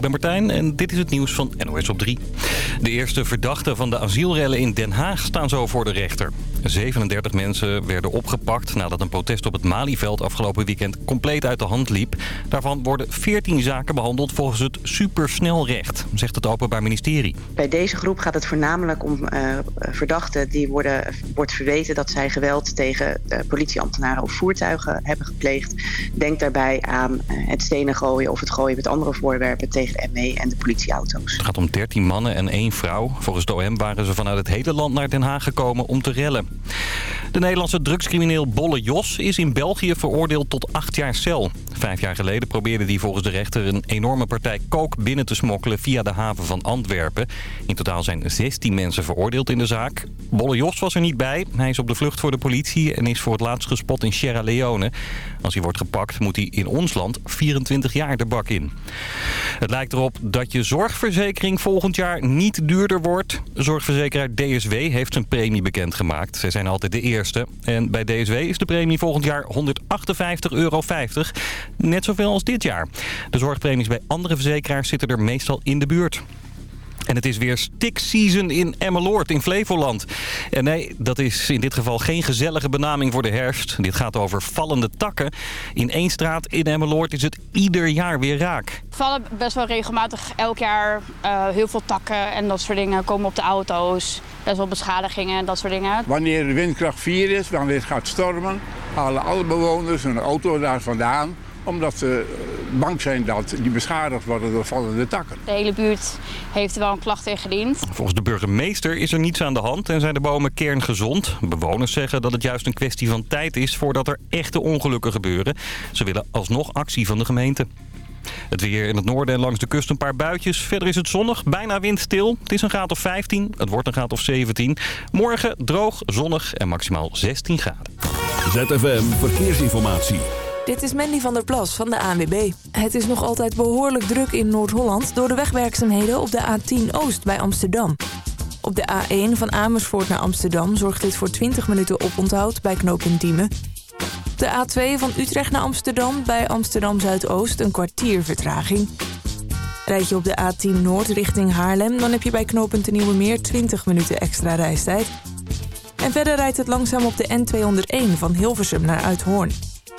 ik ben Martijn en dit is het nieuws van NOS op 3. De eerste verdachten van de asielrellen in Den Haag staan zo voor de rechter. 37 mensen werden opgepakt nadat een protest op het Malieveld afgelopen weekend compleet uit de hand liep. Daarvan worden 14 zaken behandeld volgens het supersnelrecht, zegt het Openbaar Ministerie. Bij deze groep gaat het voornamelijk om uh, verdachten die worden, wordt verweten dat zij geweld tegen politieambtenaren of voertuigen hebben gepleegd. Denk daarbij aan uh, het stenen gooien of het gooien met andere voorwerpen tegen de ME en de politieauto's. Het gaat om 13 mannen en één vrouw. Volgens de OM waren ze vanuit het hele land naar Den Haag gekomen om te rellen. De Nederlandse drugscrimineel Bolle Jos is in België veroordeeld tot acht jaar cel. Vijf jaar geleden probeerde hij volgens de rechter een enorme partij kook binnen te smokkelen via de haven van Antwerpen. In totaal zijn 16 mensen veroordeeld in de zaak. Bolle Jos was er niet bij. Hij is op de vlucht voor de politie en is voor het laatst gespot in Sierra Leone. Als hij wordt gepakt moet hij in ons land 24 jaar de bak in. Het lijkt erop dat je zorgverzekering volgend jaar niet duurder wordt. Zorgverzekeraar DSW heeft zijn premie bekendgemaakt. Zij zijn altijd de eerste. En bij DSW is de premie volgend jaar 158,50 euro. Net zoveel als dit jaar. De zorgpremies bij andere verzekeraars zitten er meestal in de buurt. En het is weer stick-season in Emmeloord in Flevoland. En nee, dat is in dit geval geen gezellige benaming voor de herfst. Dit gaat over vallende takken. In één straat in Emmeloord is het ieder jaar weer raak. vallen best wel regelmatig elk jaar uh, heel veel takken en dat soort dingen komen op de auto's. Best wel beschadigingen en dat soort dingen. Wanneer de windkracht 4 is, wanneer het gaat stormen, halen alle bewoners hun auto daar vandaan omdat ze bang zijn dat die beschadigd worden door vallende takken. De hele buurt heeft er wel een klacht ingediend. Volgens de burgemeester is er niets aan de hand en zijn de bomen kerngezond. Bewoners zeggen dat het juist een kwestie van tijd is voordat er echte ongelukken gebeuren. Ze willen alsnog actie van de gemeente. Het weer in het noorden en langs de kust een paar buitjes. Verder is het zonnig, bijna windstil. Het is een graad of 15, het wordt een graad of 17. Morgen droog, zonnig en maximaal 16 graden. ZFM Verkeersinformatie. Dit is Mandy van der Plas van de ANWB. Het is nog altijd behoorlijk druk in Noord-Holland... door de wegwerkzaamheden op de A10 Oost bij Amsterdam. Op de A1 van Amersfoort naar Amsterdam zorgt dit voor 20 minuten oponthoud bij knooppunt Diemen. De A2 van Utrecht naar Amsterdam bij Amsterdam Zuidoost een kwartier vertraging. Rijd je op de A10 Noord richting Haarlem... dan heb je bij knooppunt de Nieuwe Meer 20 minuten extra reistijd. En verder rijdt het langzaam op de N201 van Hilversum naar Uithoorn.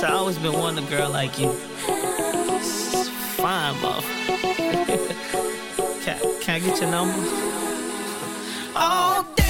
So I always been wanting a girl like you. Fine, bro. can, can I get your number? Oh.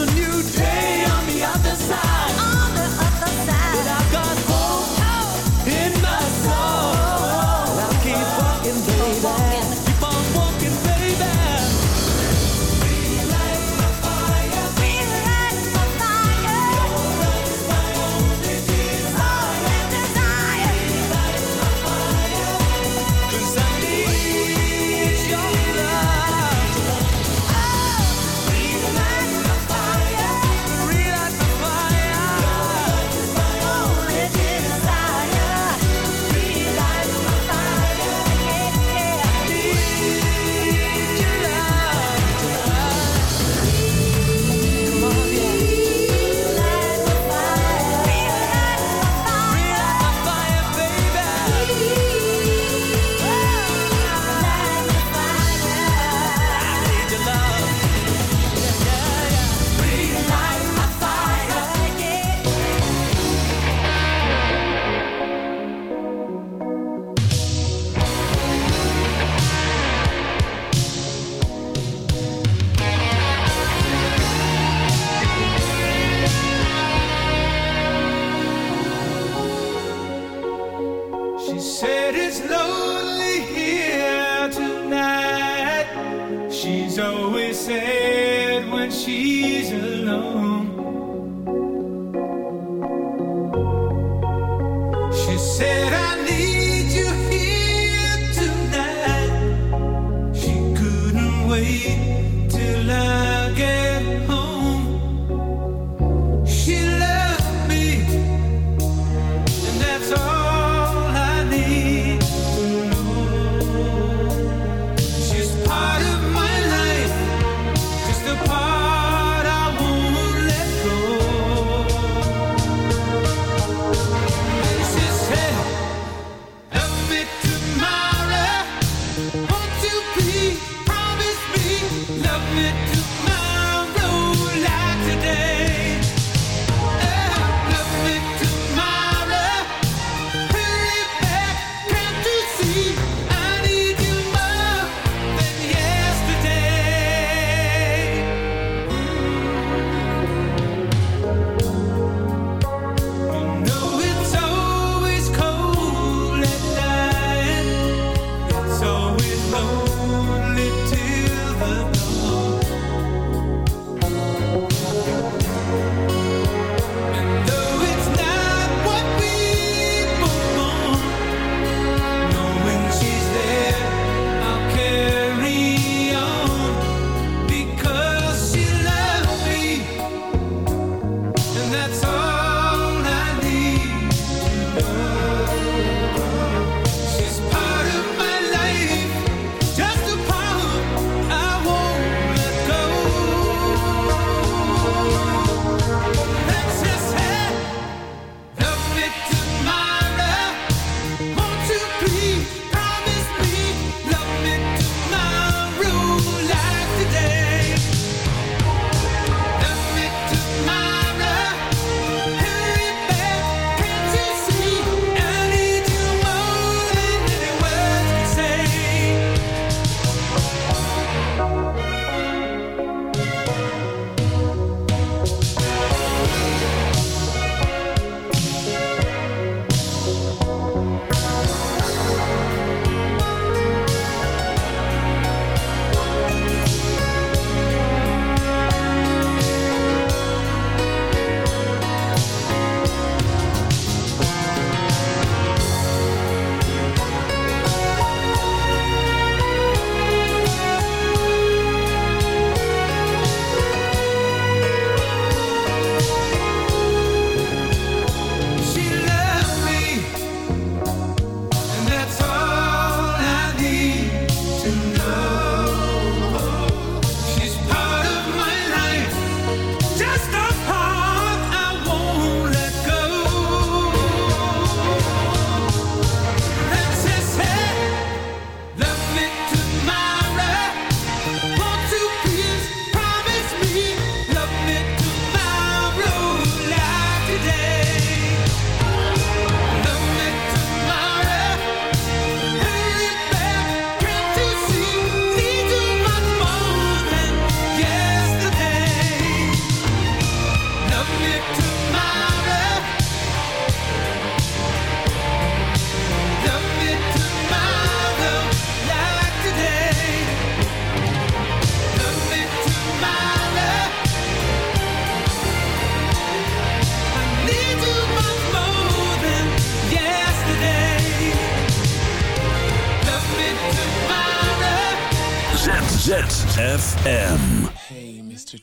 a new day.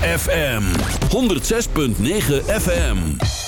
ZFM 106.9 FM.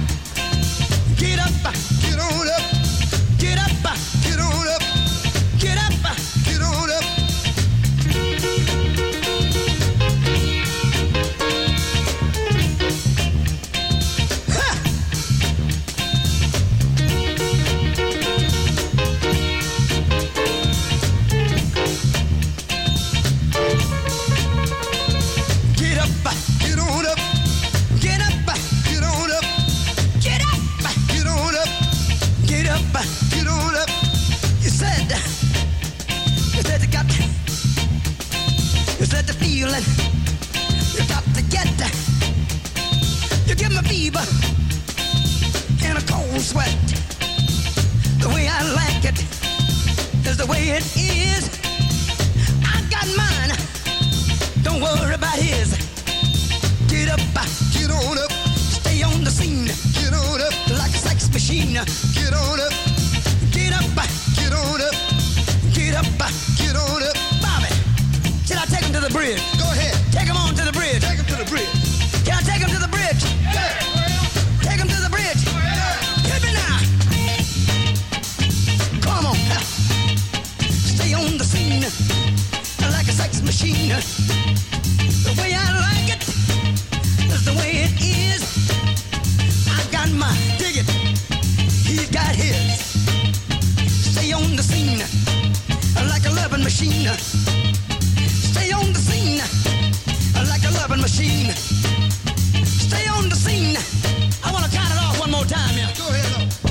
Feeling, you got to get, that you give me fever and a cold sweat. The way I like it is the way it is. I got mine. Don't worry about his. Get up, get on up, stay on the scene. Get on up like a sex machine. Get on up, get up, get on up, get up, get on up. I take him to the bridge? Go ahead, take him on to the bridge. Take him to the bridge. Can I take him to the bridge? Yeah. Take him to the bridge. Hit me now. Come on. Stay on the scene like a sex machine. The way I like it is the way it is. I got my dig it. He's got his. Stay on the scene like a loving machine. Stay on the scene like a loving machine. Stay on the scene. I want to count it off one more time, yeah. Go ahead. You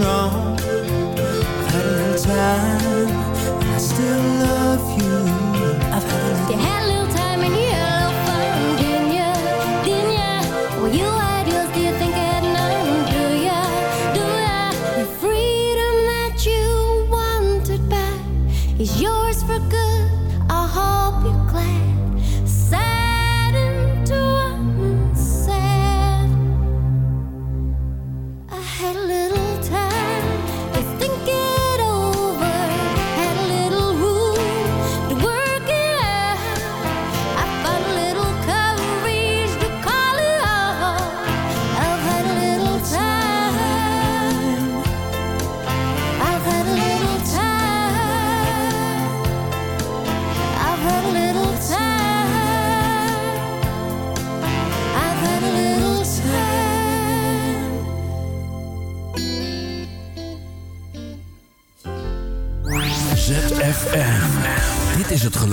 snow